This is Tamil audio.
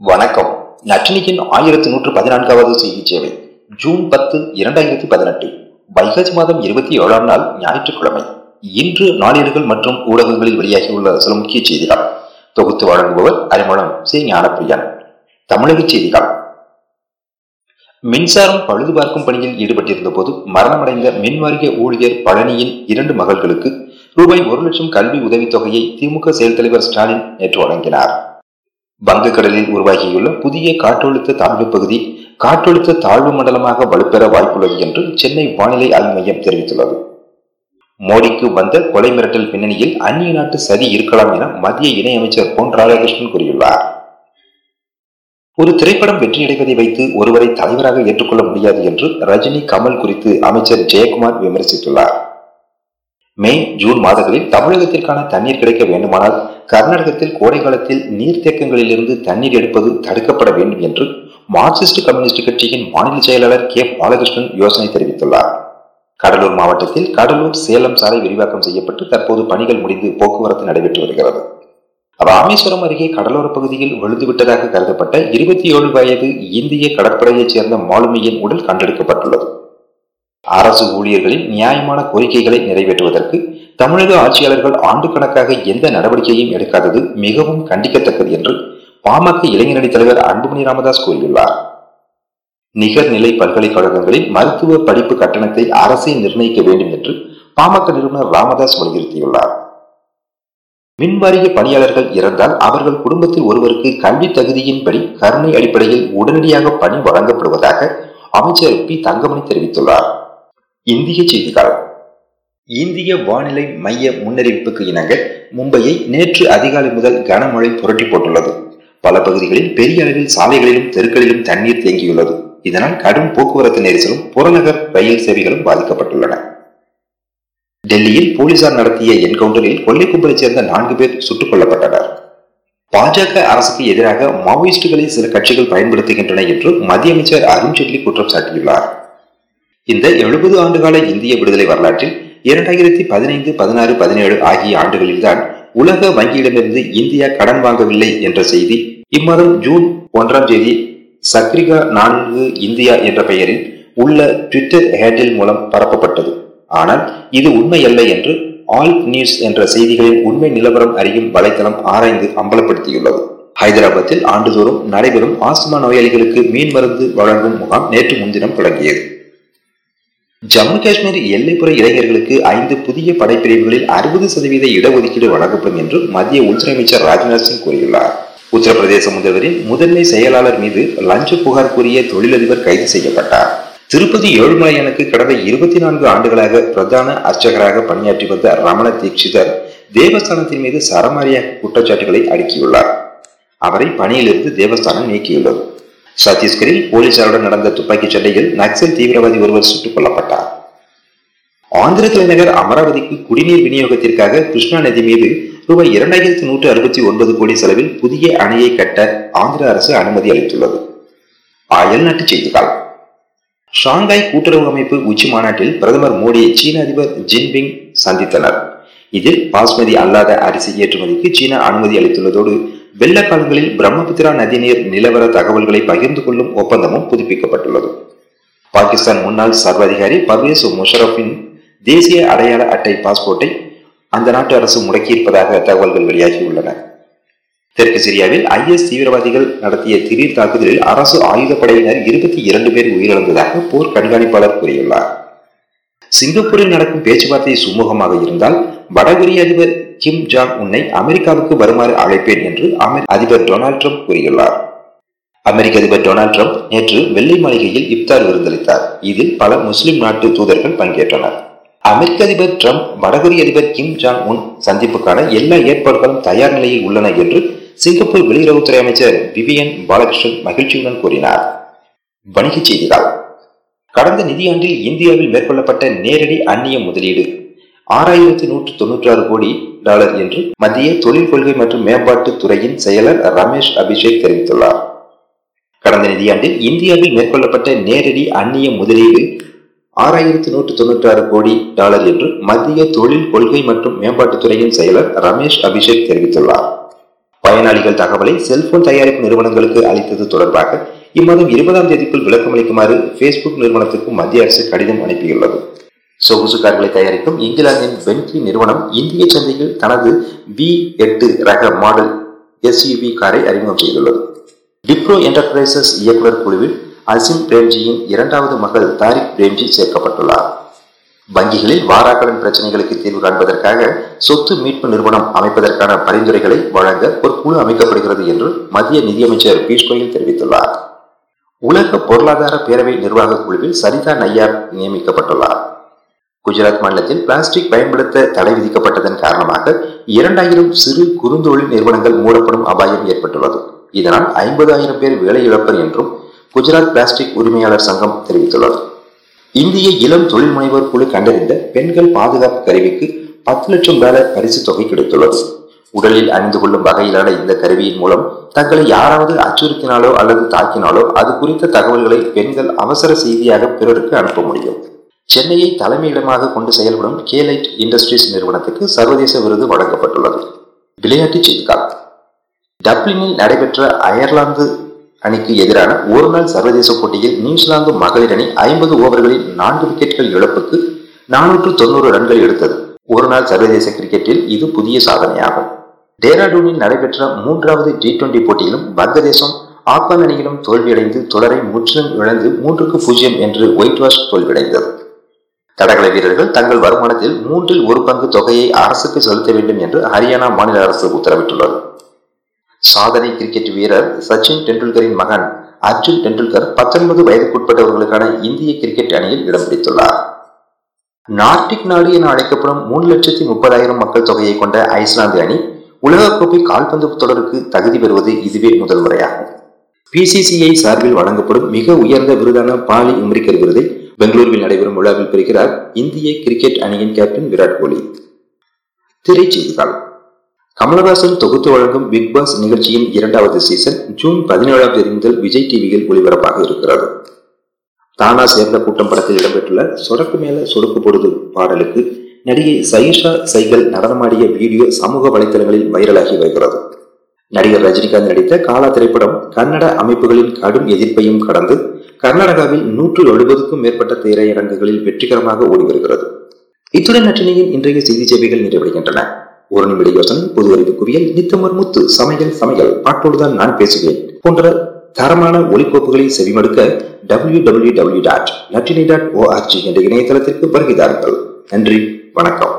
வணக்கம். நற்றினியின் ஆயிரத்தி நூற்று பதினான்காவது செய்தி சேவை ஜூன் பத்து இரண்டாயிரத்தி பதினெட்டு வைகாசி மாதம் இருபத்தி ஏழாம் நாள் ஞாயிற்றுக்கிழமை. இன்று நாளிதழ்கள் மற்றும் ஊடகங்களில் வெளியாகியுள்ள சில முக்கிய செய்திகள். தொகுத்து வழங்குபவர் அறிமுகம் சி. ஞானப்பிரியன். தமிழக செய்திகள். மின்சாரம் பழுது பார்க்கும் பணியில் ஈடுபட்டிருந்த போது மரணமடைந்த மின்வாரிய ஊழியர் பழனியின் இரண்டு மகள்களுக்கு ரூபாய் ஒரு லட்சம் கல்வி உதவித்தொகையை திமுக செயல் தலைவர் ஸ்டாலின் நேற்று வழங்கினார். வங்கக்கடலில் உருவாகியுள்ள புதிய காற்றழுத்த தாழ்வு பகுதி காற்றழுத்த தாழ்வு மண்டலமாக வலுப்பெற வாய்ப்புள்ளது என்று சென்னை வானிலை ஆய்வு மையம் தெரிவித்துள்ளது. மோடிக்கு வந்த கொலை மிரட்டல் பின்னணியில் அந்நிய நாட்டு சதி இருக்கலாம் என மத்திய இணையமைச்சர் பொன் ராதாகிருஷ்ணன் கூறியுள்ளார். ஒரு திரைப்படம் வெற்றியடைவதை வைத்து ஒருவரை தலைவராக ஏற்றுக்கொள்ள முடியாது என்று ரஜினி கமல் குறித்து அமைச்சர் ஜெயக்குமார் விமர்சித்துள்ளார். மே ஜூன் மாதங்களில் தமிழகத்திற்கான தண்ணீர் கிடைக்க வேண்டுமானால் கர்நாடகத்தில் கோடை காலத்தில் நீர்த்தேக்கங்களிலிருந்து தண்ணீர் எடுப்பது தடுக்கப்பட வேண்டும் என்று மார்க்சிஸ்ட் கம்யூனிஸ்ட் கட்சியின் மாநில செயலாளர் கே. பாலகிருஷ்ணன் யோசனை தெரிவித்துள்ளார். கடலூர் மாவட்டத்தில் கடலூர் சேலம் சாலை விரிவாக்கம் செய்யப்பட்டு தற்போது பணிகள் முடிந்து போக்குவரத்து நடைபெற்று வருகிறது. ராமேஸ்வரம் அருகே கடலோர பகுதியில் விழுந்துவிட்டதாக கருதப்பட்ட இருபத்தி ஏழு வயது இந்திய கடற்படையைச் சேர்ந்த மாலுமியின் உடல் கண்டெடுக்கப்பட்டுள்ளது. அரசு ஊழியர்களின் நியாயமான கோரிக்கைகளை நிறைவேற்றுவதற்கு தமிழக ஆட்சியாளர்கள் ஆண்டு கணக்காக எந்த நடவடிக்கையும் எடுக்காதது மிகவும் கண்டிக்கத்தக்கது என்று பாமக இளைஞரணி தலைவர் அன்புமணி ராமதாஸ் கூறியுள்ளார். நிகர்நிலை பல்கலைக்கழகங்களில் மருத்துவ படிப்பு கட்டணத்தை அரசே நிர்ணயிக்க வேண்டும் என்று பாமக நிறுவனர் ராமதாஸ் வலியுறுத்தியுள்ளார். மின்வாரிய பணியாளர்கள் இறந்தால் அவர்கள் குடும்பத்தில் ஒருவருக்கு கல்வி தகுதியின்படி கருணை அடிப்படையில் உடனடியாக பணி வழங்கப்படுவதாக அமைச்சர் பி தங்கமணி தெரிவித்துள்ளார். இந்திய செய்திகள் இந்திய வானிலை மைய முன்னறிவிப்புக்கு இணங்க மும்பையை நேற்று அதிகாலை முதல் கனமழை புரட்டி போட்டுள்ளது. பல பகுதிகளில் பெரிய அளவில் சாலைகளிலும் தெருக்களிலும் தண்ணீர் தேங்கியுள்ளது. இதனால் கடும் போக்குவரத்து நெரிசலும் புறநகர் ரயில் சேவைகளும் பாதிக்கப்பட்டுள்ளன. டெல்லியில் போலீசார் நடத்திய என்கவுண்டரில் கொள்ளை கும்பலைச் சேர்ந்த நான்கு பேர் சுட்டுக் கொல்லப்பட்டனர் பாஜக அரசுக்கு எதிராக மாவோயிஸ்டுகளை சில கட்சிகள் பயன்படுத்துகின்றன என்று மத்திய அமைச்சர் அருண்ஜேட்லி குற்றம் சாட்டியுள்ளார். இந்த எழுபது ஆண்டுகால இந்திய விடுதலை வரலாற்றில் இரண்டாயிரத்தி பதினைந்து பதினாறு பதினேழு ஆகிய ஆண்டுகளில்தான் உலக வங்கியிடமிருந்து இந்தியா கடன் வாங்கவில்லை என்ற செய்தி இம்மாதம் ஜூன் ஒன்றாம் தேதி சக்ரிகா நான்கு இந்தியா என்ற பெயரில் உள்ள ட்விட்டர் ஹேண்டில் மூலம் பரப்பப்பட்டது. ஆனால் இது உண்மையல்ல என்று ஆல் நியூஸ் என்ற செய்திகளின் உண்மை நிலவரம் அறியும் வலைத்தளம் ஆராய்ந்து அம்பலப்படுத்தியுள்ளது. ஹைதராபாத்தில் ஆண்டுதோறும் நடைபெறும் ஆஸ்துமா நோயாளிகளுக்கு மீன் மருந்து வழங்கும் முகாம் நேற்று முன்தினம் தொடங்கியது. ஜம்மு காஷ்மீர் எல்லைப்புற இளைஞர்களுக்கு ஐந்து புதிய படைப்பிரிவுகளில் அறுபது சதவீத இடஒதுக்கீடு வழங்கப்படும் என்று மத்திய உள்துறை அமைச்சர் ராஜ்நாத் சிங் கூறியுள்ளார். உத்தரப்பிரதேச முதல்வரின் முதன்மை செயலாளர் மீது லஞ்ச புகார் கூறிய தொழிலதிபர் கைது செய்யப்பட்டார். திருப்பதி ஏழுமலையானுக்கு கடந்த இருபத்தி நான்கு ஆண்டுகளாக பிரதான அர்ச்சகராக பணியாற்றி வந்த ரமண தீட்சிதர் தேவஸ்தானத்தின் மீது சரமாரியாக குற்றச்சாட்டுகளை அடுக்கியுள்ளார். அவரை பணியிலிருந்து தேவஸ்தானம் நீக்கியுள்ளது. சத்தீஸ்கரில் போலீசாருடன் நடந்த துப்பாக்கிச் சண்டையில் நக்சல் தீவிரவாதி ஒருவர் சுட்டுக் கொல்லப்பட்டார். ஆந்திர தலைநகர் அமராவதிக்கு குடிநீர் விநியோகத்திற்காக கிருஷ்ணா நதி மீது ரூபாய் இரண்டாயிரத்தி நூற்று அறுபத்தி ஒன்பது கோடி செலவில் புதிய அணையை கட்ட ஆந்திர அரசு அனுமதி அளித்துள்ளது. அயல்நாட்டு செய்திகள். ஷாங்காய் கூட்டுறவு அமைப்பு உச்சி மாநாட்டில் பிரதமர் மோடியை சீன அதிபர் ஜின்பிங் சந்தித்தனர். இதில் பாஸ்மதி அல்லாத அரிசி ஏற்றுமதிக்கு சீனா அனுமதி அளித்துள்ளதோடு வெள்ளக்காலங்களில் பிரம்மபுத்திரா நதிநீர் நிலவர தகவல்களை பகிர்ந்து கொள்ளும் ஒப்பந்தமும் புதுப்பிக்கப்பட்டுள்ளது. பாகிஸ்தான் முன்னாள் சர்வாதிகாரி பர்வேஸ் முஷரஃபின் தேசிய அடையாள அட்டை பாஸ்போர்ட்டை அந்த நாட்டு அரசு முடக்கியிருப்பதாக தகவல்கள் வெளியாகியுள்ளன. தெற்கு சிரியாவில் ஐஎஸ் தீவிரவாதிகள் நடத்திய திடீர் தாக்குதலில் அரசு ஆயுதப்படையினர் இருபத்தி இரண்டு பேர் உயிரிழந்ததாக போர் கண்காணிப்பாளர் கூறியுள்ளார். சிங்கப்பூரில் நடக்கும் பேச்சுவார்த்தை சுமூகமாக இருந்தால் வடகொரிய அதிபர் கிம் ஜாங் உன்னை அமெரிக்காவுக்கு வருமாறு அழைப்பேன் என்று அதிபர் டொனால்ட் ட்ரம்ப் கூறியுள்ளார். அமெரிக்க அதிபர் டொனால்ட் ட்ரம்ப் நேற்று வெள்ளை மாளிகையில் இப்தார் விருந்தளித்தார். இதில் பல முஸ்லிம் நாட்டு தூதர்கள் பங்கேற்றனர். அமெரிக்க அதிபர் ட்ரம்ப் வடகொரிய அதிபர் கிம் ஜாங் உன் சந்திப்புக்கான எல்லா ஏற்பாடுகளும் தயார் நிலையில் உள்ளன என்று சிங்கப்பூர் வெளியுறவுத்துறை அமைச்சர் விவியன் பாலகிருஷ்ணன் மகிழ்ச்சியுடன் கூறினார். வணிகச் செய்திகள். கடந்த நிதியாண்டில் இந்தியாவில் மேற்கொள்ளப்பட்ட நேரடி அந்நிய முதலீடு ஆறாயிரத்தி நூற்று தொன்னூற்றி ஆறு கோடி டாலர் என்று மத்திய தொழில் கொள்கை மற்றும் மேம்பாட்டு துறையின் செயலர் ரமேஷ் அபிஷேக் தெரிவித்துள்ளார். கடந்த நிதியாண்டில் இந்தியாவில் மேற்கொள்ளப்பட்ட நேரடி அந்நிய முதலீடு ஆறாயிரத்தி நூற்று தொன்னூற்றி ஆறு கோடி டாலர் என்று மத்திய தொழில் கொள்கை மற்றும் மேம்பாட்டுத்துறையின் செயலர் ரமேஷ் அபிஷேக் தெரிவித்துள்ளார். பயனாளிகள் தகவலை செல்போன் தயாரிப்பு நிறுவனங்களுக்கு அளித்தது தொடர்பாக இம்மாதம் இருபதாம் தேதிக்குள் விளக்கம் அளிக்குமாறு பேஸ்புக் நிறுவனத்துக்கு மத்திய அரசு கடிதம் அனுப்பியுள்ளது. சொகுசு கார்களை தயாரிக்கும் இங்கிலாந்தின் பென்ட்லி நிறுவனம் இந்திய சந்தையில் தனது வி எட்டு ரக மாடல் எஸ்யூவி காரை அறிமுகம் செய்துள்ளது. டிப்ரோ என்டர்பிரைசஸ் இயக்குநர் குழுவில் அசிம் பிரேம்ஜியின் இரண்டாவது மகள் தாரிக் பிரேம்ஜி சேர்க்கப்பட்டுள்ளார். வங்கிகளில் வாராக்கடன் பிரச்சனைகளுக்கு தீர்வு காண்பதற்காக சொத்து மீட்பு நிறுவனம் அமைப்பதற்கான பரிந்துரைகளை வழங்க ஒரு குழு அமைக்கப்படுகிறது என்று மத்திய நிதியமைச்சர் பியூஷ் கோயல் தெரிவித்துள்ளார். உலக பொருளாதார பேரவை நிர்வாக குழுவில் சரிதா நையார் நியமிக்கப்பட்டுள்ளார். குஜராத் மாநிலத்தில் பிளாஸ்டிக் பயன்படுத்த தடை விதிக்கப்பட்டதன் காரணமாக இரண்டாயிரம் சிறு குறுந்தொழில் நிறுவனங்கள் மூடப்படும் அபாயம் ஏற்பட்டுள்ளது. இதனால் ஐம்பதாயிரம் பேர் வேலை இழப்பர் என்றும் குஜராத் பிளாஸ்டிக் உரிமையாளர் சங்கம் தெரிவித்துள்ளது. இந்திய இளம் தொழில் முனைவோர் குழு கண்டறிந்த பெண்கள் பாதுகாப்பு கருவிக்கு பத்து லட்சம் டாலர் பரிசு தொகை கிடைத்துள்ளது. உடலில் அணிந்து கொள்ளும் வகையிலான இந்த கருவியின் மூலம் தங்களை யாராவது அச்சுறுத்தினாலோ அல்லது தாக்கினாலோ அது குறித்த தகவல்களை பெண்கள் அவசர செய்தியாக பிறருக்கு அனுப்ப முடியும். சென்னையை தலைமையிடமாக கொண்டு செயல்படும் கேலைட் இண்டஸ்ட்ரீஸ் நிறுவனத்துக்கு சர்வதேச விருது வழங்கப்பட்டுள்ளது. விளையாட்டுச் செய்திகள். டப்ளினில் நடைபெற்ற அயர்லாந்து அணிக்கு எதிரான ஒருநாள் சர்வதேச போட்டியில் நியூசிலாந்து மகளிர் அணி ஐம்பது ஓவர்களில் நான்கு விக்கெட்கள் இழப்புக்கு நானூற்று தொன்னூறு ரன்கள் எடுத்தது. ஒருநாள் சர்வதேச கிரிக்கெட்டில் இது புதிய சாதனையாகும். டேராடூனில் நடைபெற்ற மூன்றாவது டி டுவெண்டி போட்டியிலும் வங்கதேசம் ஆப்கான் அணியிலும் தோல்வியடைந்து தொடரை முற்றிலும் இழந்து மூன்றுக்கு பூஜ்ஜியம் என்று ஒயிட் வாஷ் தோல்வியடைந்தது. தடகள வீரர்கள் தங்கள் வருமானத்தில் மூன்றில் ஒரு பங்கு தொகையை அரசுக்கு செலுத்த வேண்டும் என்று ஹரியானா மாநில அரசு உத்தரவிட்டுள்ளது. சாதனை கிரிக்கெட் வீரர் சச்சின் டெண்டுல்கரின் மகன் அர்ஜுன் டெண்டுல்கர் பத்தொன்பது வயதுக்குட்பட்டவர்களுக்கான இந்திய கிரிக்கெட் அணியில் இடம் பிடித்துள்ளார். நார்டிக் நாடு என அழைக்கப்படும் மூணு லட்சத்தி முப்பதாயிரம் மக்கள் தொகையை கொண்ட ஐஸ்லாந்து அணி உலகக்கோப்பை கால்பந்து தொடருக்கு தகுதி பெறுவது இதுவே முதல் முறையாகும். பிசிசிஐ சார்பில் வழங்கப்படும் மிக உயர்ந்த விருதான பாலி உம்ரிக்கர் விருதை பெங்களூருவில் நடைபெறும் விழாவில் பெறுகிறார் இந்திய கிரிக்கெட் அணியின் கேப்டன் விராட் கோலி. திரைச்செய்திகள் கமலஹாசன் தொகுத்து வழங்கும் பிக் பாஸ் நிகழ்ச்சியின் இரண்டாவது சீசன் ஜூன் பதினேழாம் தேதி முதல் விஜய் டிவியில் ஒளிபரப்பாக இருக்கிறது. தானா சேர்ந்த கூட்டம் படத்தில் இடம்பெற்றுள்ள சொடக்கு மேல சொடுக்கு பொழுது பாடலுக்கு நடிகை சயிஷா சைகல் நடனமாடிய வீடியோ சமூக வலைதளங்களில் வைரலாகி வருகிறது. நடிகர் ரஜினிகாந்த் நடித்த காலா திரைப்படம் கன்னட அமைப்புகளின் கடும் எதிர்ப்பையும் கடந்து கர்நாடகாவில் நூற்று எழுபதுக்கும் மேற்பட்ட திரையரங்குகளில் வெற்றிகரமாக ஓடி வருகிறது. இத்துடன் நற்றினையின் இன்றைய செய்தி சேவைகள் நிறைவடைகின்றன. ஒரு நிமிட யோசனை பொது அறிவு குவியல் நித்தமர் முத்து சமையல் சமையல் பாட்டோடுதான் நான் பேசுவேன் போன்ற தரமான ஒலிக்கோப்புகளை செவிமடுக்க W W W dot Natrinai dot ORG என்ற இணையதளத்திற்கு வருகிறார்கள் நன்றி வணக்கம்.